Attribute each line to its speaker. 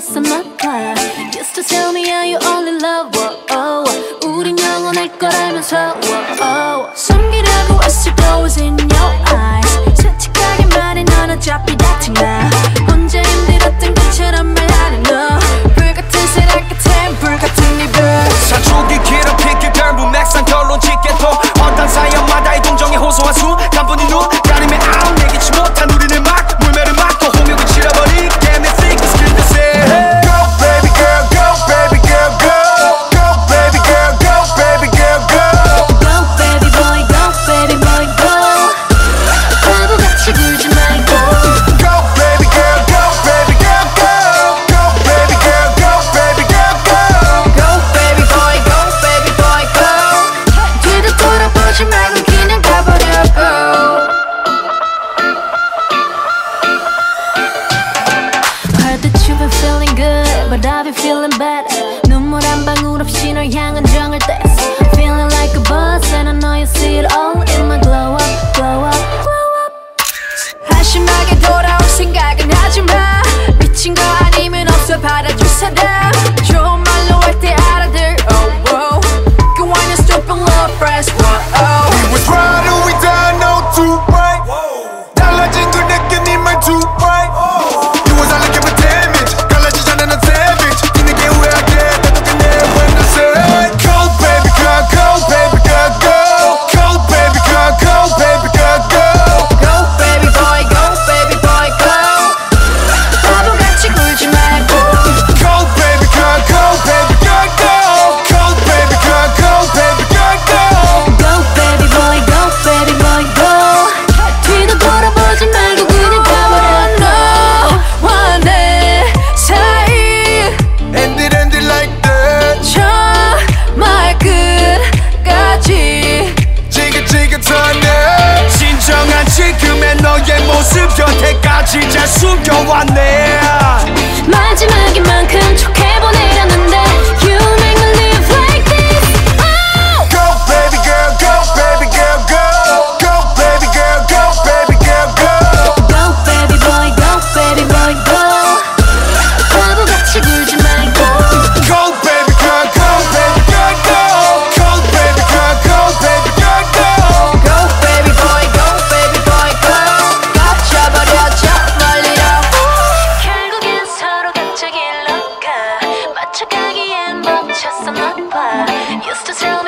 Speaker 1: just another Just to tell me how you all in love whoa, oh. 우린 영원할 거라면서 whoa, oh. me feeling
Speaker 2: better. 곁에까지
Speaker 3: 잘 숨겨왔네.
Speaker 1: just as